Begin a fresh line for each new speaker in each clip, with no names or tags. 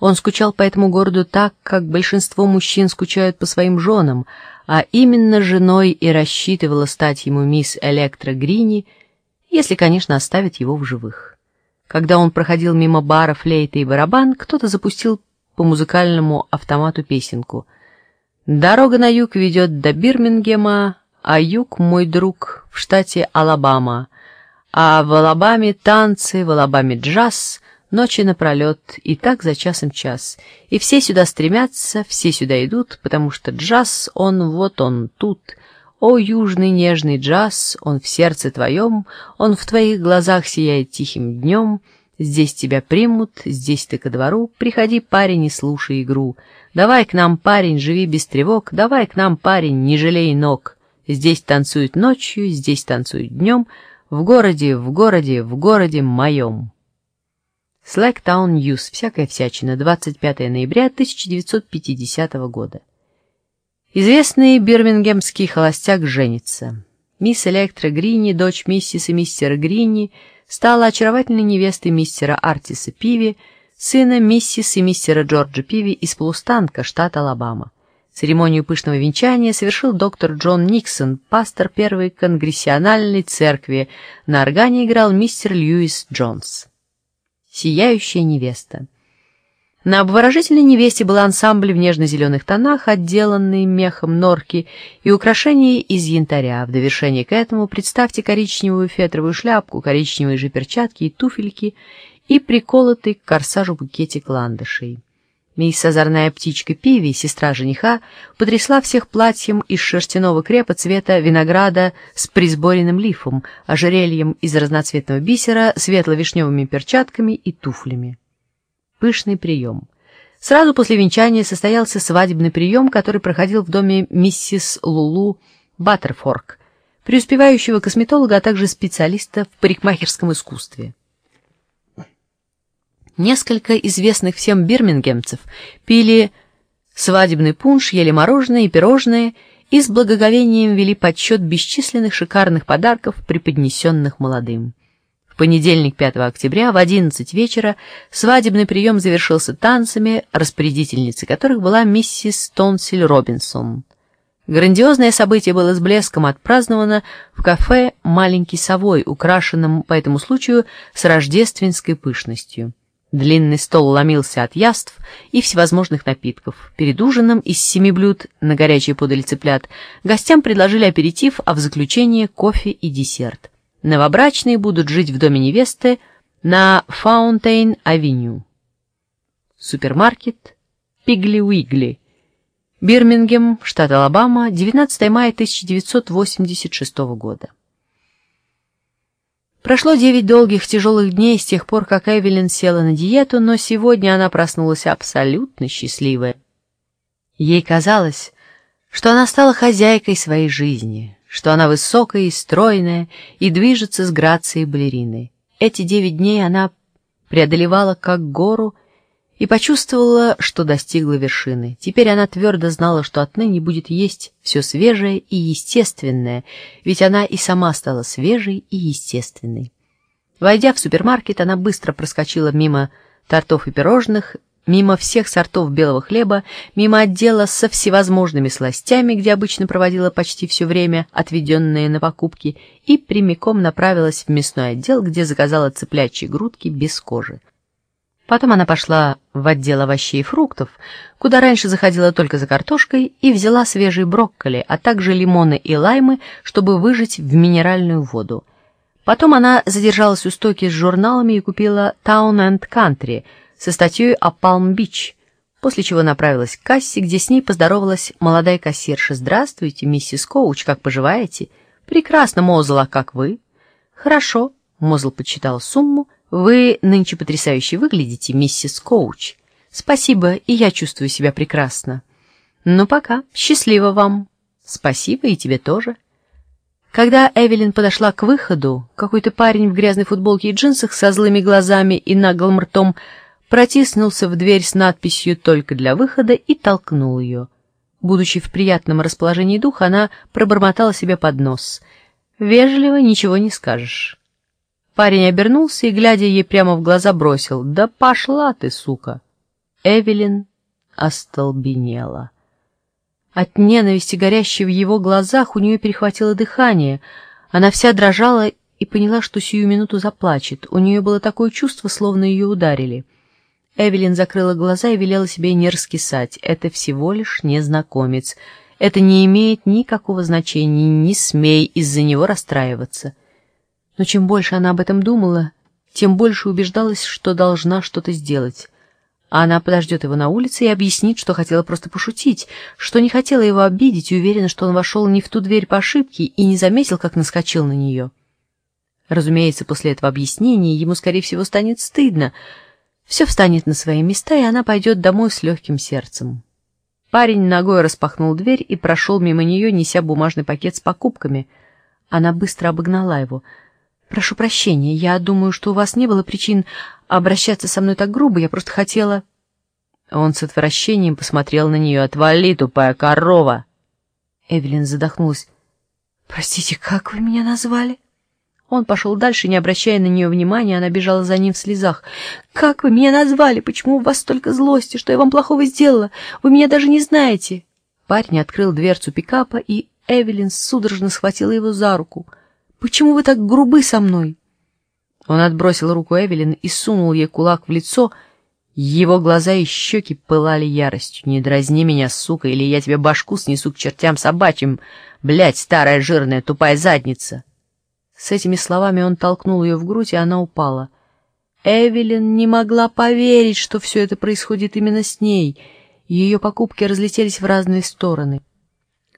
Он скучал по этому городу так, как большинство мужчин скучают по своим женам, а именно женой и рассчитывала стать ему мисс Электро Грини, если, конечно, оставит его в живых. Когда он проходил мимо бара флейты и барабан, кто-то запустил по музыкальному автомату песенку. «Дорога на юг ведет до Бирмингема, а юг, мой друг, в штате Алабама. А в Алабаме танцы, в Алабаме джаз, ночи напролет, и так за часом час. И все сюда стремятся, все сюда идут, потому что джаз, он вот он тут. О, южный нежный джаз, он в сердце твоем, он в твоих глазах сияет тихим днем, Здесь тебя примут, здесь ты ко двору, приходи, парень, и слушай игру. Давай к нам, парень, живи без тревог, давай к нам, парень, не жалей ног. Здесь танцуют ночью, здесь танцуют днем, в городе, в городе, в городе моем. Slacktown News. Всякая всячина. 25 ноября 1950 года. Известный бирмингемский холостяк женится. Мисс Электра Грини, дочь миссис и мистера Грини, стала очаровательной невестой мистера Артиса Пиви, сына миссис и мистера Джорджа Пиви из Плустанка, штат Алабама. Церемонию пышного венчания совершил доктор Джон Никсон, пастор первой конгрессиональной церкви. На органе играл мистер Льюис Джонс. «Сияющая невеста». На обворожительной невесте был ансамбль в нежно-зеленых тонах, отделанный мехом норки и украшения из янтаря. В довершение к этому представьте коричневую фетровую шляпку, коричневые же перчатки и туфельки и приколотый к корсажу букетик ландышей. Мисс озорная птичка Пиви, сестра жениха, потрясла всех платьем из шерстяного крепа цвета винограда с присборенным лифом, ожерельем из разноцветного бисера, светло-вишневыми перчатками и туфлями пышный прием. Сразу после венчания состоялся свадебный прием, который проходил в доме миссис Лулу Баттерфорк, преуспевающего косметолога, а также специалиста в парикмахерском искусстве. Несколько известных всем бирмингемцев пили свадебный пунш, ели мороженое и пирожные и с благоговением вели подсчет бесчисленных шикарных подарков, преподнесенных молодым понедельник 5 октября в 11 вечера свадебный прием завершился танцами, распорядительницей которых была миссис Тонсиль Робинсон. Грандиозное событие было с блеском отпраздновано в кафе «Маленький совой», украшенном по этому случаю с рождественской пышностью. Длинный стол ломился от яств и всевозможных напитков. Перед ужином из семи блюд на горячие подали цыплят. Гостям предложили аперитив, а в заключение кофе и десерт. Новобрачные будут жить в доме невесты на Фаунтейн-авеню. Супермаркет Пигли-Уигли. Бирмингем, штат Алабама, 19 мая 1986 года. Прошло девять долгих тяжелых дней с тех пор, как Эвелин села на диету, но сегодня она проснулась абсолютно счастливая. Ей казалось, что она стала хозяйкой своей жизни, что она высокая и стройная и движется с грацией балерины. Эти девять дней она преодолевала как гору и почувствовала, что достигла вершины. Теперь она твердо знала, что отныне будет есть все свежее и естественное, ведь она и сама стала свежей и естественной. Войдя в супермаркет, она быстро проскочила мимо тортов и пирожных мимо всех сортов белого хлеба, мимо отдела со всевозможными сластями, где обычно проводила почти все время, отведенное на покупки, и прямиком направилась в мясной отдел, где заказала цыплячьи грудки без кожи. Потом она пошла в отдел овощей и фруктов, куда раньше заходила только за картошкой, и взяла свежие брокколи, а также лимоны и лаймы, чтобы выжать в минеральную воду. Потом она задержалась у стойки с журналами и купила «Town and Country», со статьей о Палм-Бич, после чего направилась к кассе, где с ней поздоровалась молодая кассирша. «Здравствуйте, миссис Коуч, как поживаете?» «Прекрасно, Мозл, а как вы?» «Хорошо», — Мозл подсчитал сумму. «Вы нынче потрясающе выглядите, миссис Коуч». «Спасибо, и я чувствую себя прекрасно». «Ну, пока. Счастливо вам». «Спасибо, и тебе тоже». Когда Эвелин подошла к выходу, какой-то парень в грязной футболке и джинсах со злыми глазами и наглым ртом протиснулся в дверь с надписью «Только для выхода» и толкнул ее. Будучи в приятном расположении духа, она пробормотала себе под нос. «Вежливо ничего не скажешь». Парень обернулся и, глядя ей прямо в глаза, бросил. «Да пошла ты, сука!» Эвелин остолбенела. От ненависти, горящей в его глазах, у нее перехватило дыхание. Она вся дрожала и поняла, что сию минуту заплачет. У нее было такое чувство, словно ее ударили. Эвелин закрыла глаза и велела себе не раскисать. Это всего лишь незнакомец. Это не имеет никакого значения, не смей из-за него расстраиваться. Но чем больше она об этом думала, тем больше убеждалась, что должна что-то сделать. А она подождет его на улице и объяснит, что хотела просто пошутить, что не хотела его обидеть и уверена, что он вошел не в ту дверь по ошибке и не заметил, как наскочил на нее. Разумеется, после этого объяснения ему, скорее всего, станет стыдно. Все встанет на свои места, и она пойдет домой с легким сердцем. Парень ногой распахнул дверь и прошел мимо нее, неся бумажный пакет с покупками. Она быстро обогнала его. «Прошу прощения, я думаю, что у вас не было причин обращаться со мной так грубо, я просто хотела...» Он с отвращением посмотрел на нее. «Отвали, тупая корова!» Эвелин задохнулась. «Простите, как вы меня назвали?» Он пошел дальше, не обращая на нее внимания, она бежала за ним в слезах. «Как вы меня назвали? Почему у вас столько злости? Что я вам плохого сделала? Вы меня даже не знаете!» Парень открыл дверцу пикапа, и Эвелин судорожно схватила его за руку. «Почему вы так грубы со мной?» Он отбросил руку Эвелин и сунул ей кулак в лицо. Его глаза и щеки пылали яростью. «Не дразни меня, сука, или я тебе башку снесу к чертям собачьим! Блядь, старая жирная тупая задница!» С этими словами он толкнул ее в грудь, и она упала. Эвелин не могла поверить, что все это происходит именно с ней. Ее покупки разлетелись в разные стороны.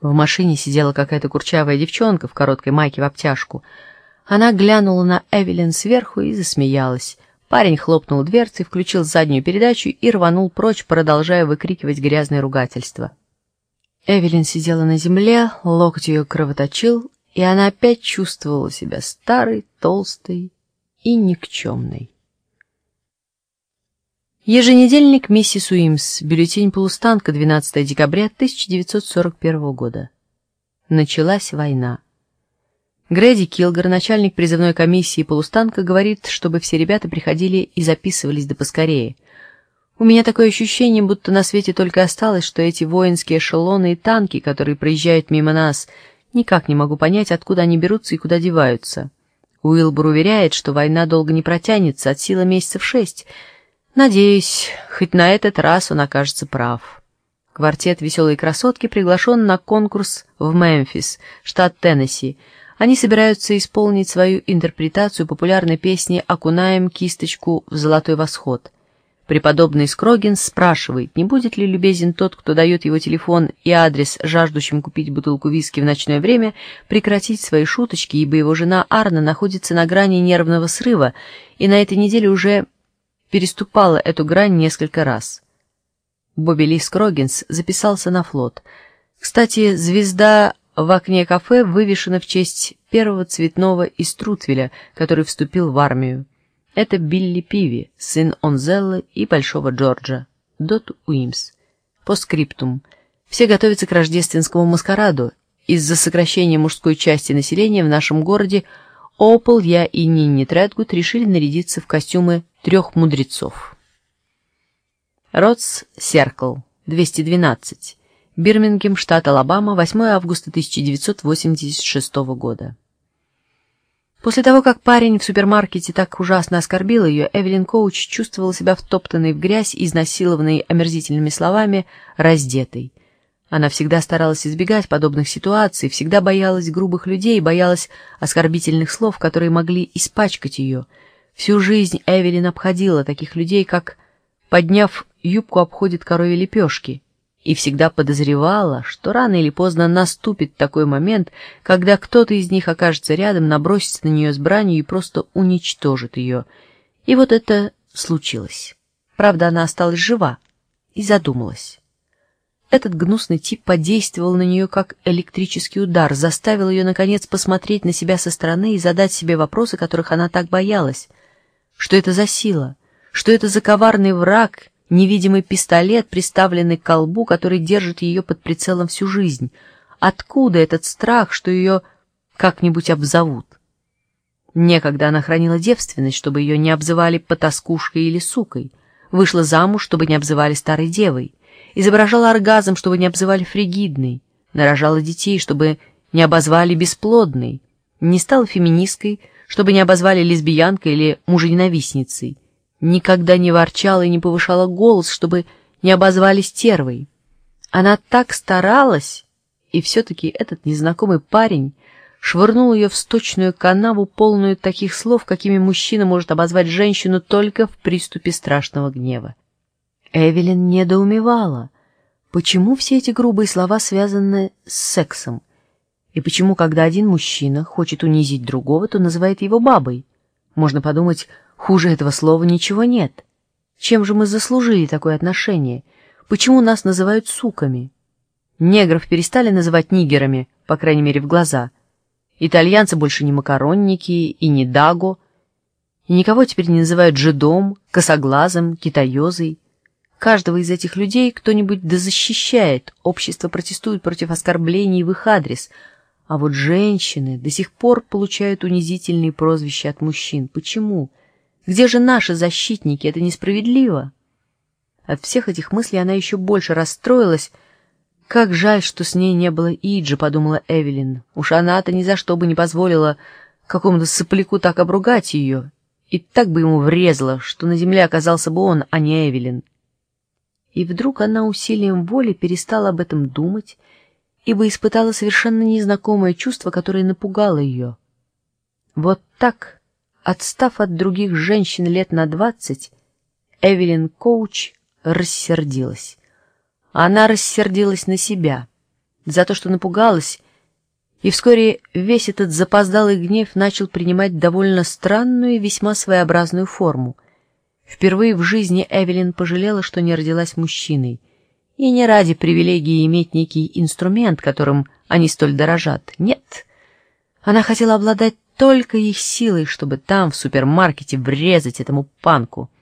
В машине сидела какая-то курчавая девчонка в короткой майке в обтяжку. Она глянула на Эвелин сверху и засмеялась. Парень хлопнул дверцей, включил заднюю передачу и рванул прочь, продолжая выкрикивать грязное ругательство. Эвелин сидела на земле, локоть ее кровоточил, и она опять чувствовала себя старой, толстой и никчемной. Еженедельник «Миссис Уимс», бюллетень «Полустанка», 12 декабря 1941 года. Началась война. Грэди Килгар, начальник призывной комиссии «Полустанка», говорит, чтобы все ребята приходили и записывались да поскорее. У меня такое ощущение, будто на свете только осталось, что эти воинские эшелоны и танки, которые проезжают мимо нас — Никак не могу понять, откуда они берутся и куда деваются. Уилбур уверяет, что война долго не протянется, от силы месяцев шесть. Надеюсь, хоть на этот раз он окажется прав. Квартет «Веселые красотки» приглашен на конкурс в Мемфис, штат Теннесси. Они собираются исполнить свою интерпретацию популярной песни «Окунаем кисточку в золотой восход». Преподобный Скрогинс спрашивает, не будет ли любезен тот, кто дает его телефон и адрес жаждущим купить бутылку виски в ночное время, прекратить свои шуточки, ибо его жена Арна находится на грани нервного срыва и на этой неделе уже переступала эту грань несколько раз. Бобби Ли Скрогинс записался на флот. Кстати, звезда в окне кафе вывешена в честь первого цветного из Трутвеля, который вступил в армию. Это Билли Пиви, сын Онзеллы и Большого Джорджа, Дот Уимс. По скриптум. Все готовятся к рождественскому маскараду. Из-за сокращения мужской части населения в нашем городе Опол, я и Нинни Тредгуд решили нарядиться в костюмы трех мудрецов. Ротс Серкл, 212. Бирмингем, штат Алабама, 8 августа 1986 года. После того, как парень в супермаркете так ужасно оскорбил ее, Эвелин Коуч чувствовала себя втоптанной в грязь, изнасилованной омерзительными словами, раздетой. Она всегда старалась избегать подобных ситуаций, всегда боялась грубых людей, боялась оскорбительных слов, которые могли испачкать ее. Всю жизнь Эвелин обходила таких людей, как, подняв юбку, обходит коровьи лепешки — и всегда подозревала, что рано или поздно наступит такой момент, когда кто-то из них окажется рядом, набросится на нее с бранью и просто уничтожит ее. И вот это случилось. Правда, она осталась жива и задумалась. Этот гнусный тип подействовал на нее как электрический удар, заставил ее, наконец, посмотреть на себя со стороны и задать себе вопросы, которых она так боялась. Что это за сила? Что это за коварный враг, невидимый пистолет, приставленный к колбу, который держит ее под прицелом всю жизнь. Откуда этот страх, что ее как-нибудь обзовут? Некогда она хранила девственность, чтобы ее не обзывали потаскушкой или сукой. вышла замуж, чтобы не обзывали старой девой, изображала оргазм, чтобы не обзывали фригидной, нарожала детей, чтобы не обозвали бесплодной, не стала феминисткой, чтобы не обозвали лесбиянкой или мужененавистницей, никогда не ворчала и не повышала голос, чтобы не обозвали стервой. Она так старалась, и все-таки этот незнакомый парень швырнул ее в сточную канаву, полную таких слов, какими мужчина может обозвать женщину только в приступе страшного гнева. Эвелин недоумевала, почему все эти грубые слова связаны с сексом, и почему, когда один мужчина хочет унизить другого, то называет его бабой. Можно подумать, хуже этого слова ничего нет. Чем же мы заслужили такое отношение? Почему нас называют суками? Негров перестали называть нигерами, по крайней мере, в глаза. Итальянцы больше не макаронники и не даго, и никого теперь не называют жидом, косоглазым, китаёзой. Каждого из этих людей кто-нибудь да защищает, общество протестует против оскорблений в их адрес, а вот женщины до сих пор получают унизительные прозвища от мужчин. Почему? Где же наши защитники? Это несправедливо. От всех этих мыслей она еще больше расстроилась. Как жаль, что с ней не было Иджи, подумала Эвелин. Уж она-то ни за что бы не позволила какому-то сопляку так обругать ее. И так бы ему врезала, что на земле оказался бы он, а не Эвелин. И вдруг она усилием воли перестала об этом думать ибо испытала совершенно незнакомое чувство, которое напугало ее. Вот так, отстав от других женщин лет на двадцать, Эвелин Коуч рассердилась. Она рассердилась на себя за то, что напугалась, и вскоре весь этот запоздалый гнев начал принимать довольно странную и весьма своеобразную форму. Впервые в жизни Эвелин пожалела, что не родилась мужчиной — и не ради привилегии иметь некий инструмент, которым они столь дорожат. Нет, она хотела обладать только их силой, чтобы там, в супермаркете, врезать этому панку —